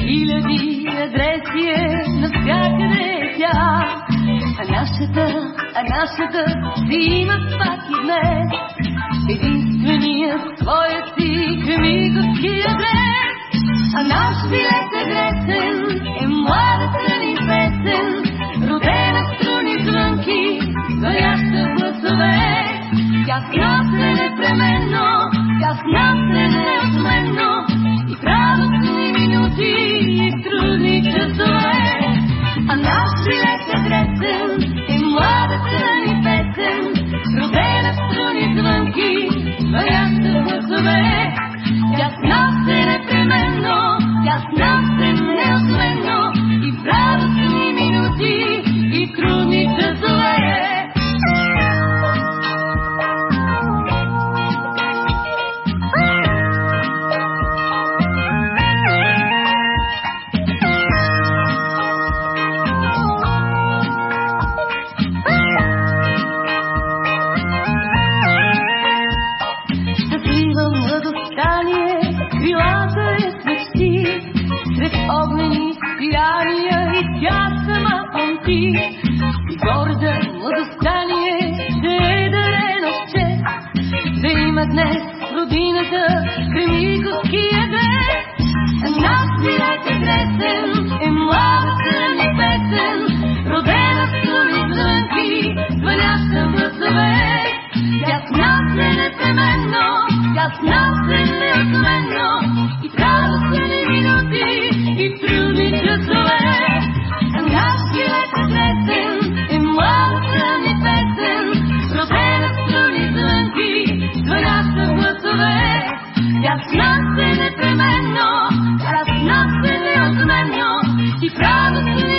хиляди адреси е навсякъде тя нашата, а нашата си има пак и днес. Единствения своя си кремиковски адрес. А наш билет е гресен, е младата ни песен, родена в струни звънки, звъняща гласове. Тя снася непременно, тя снася неотменно, памти. И горда младостание ще е дарено чест, да има днес в родината кремиковския ден. Над свилете гресен е младата ни песен, родена с струни звънки, звъняща гласове. Тя с нас е непременно, тя с нас е непременно. Krasnasy, tremendo, krasnasy, odmenio i prawy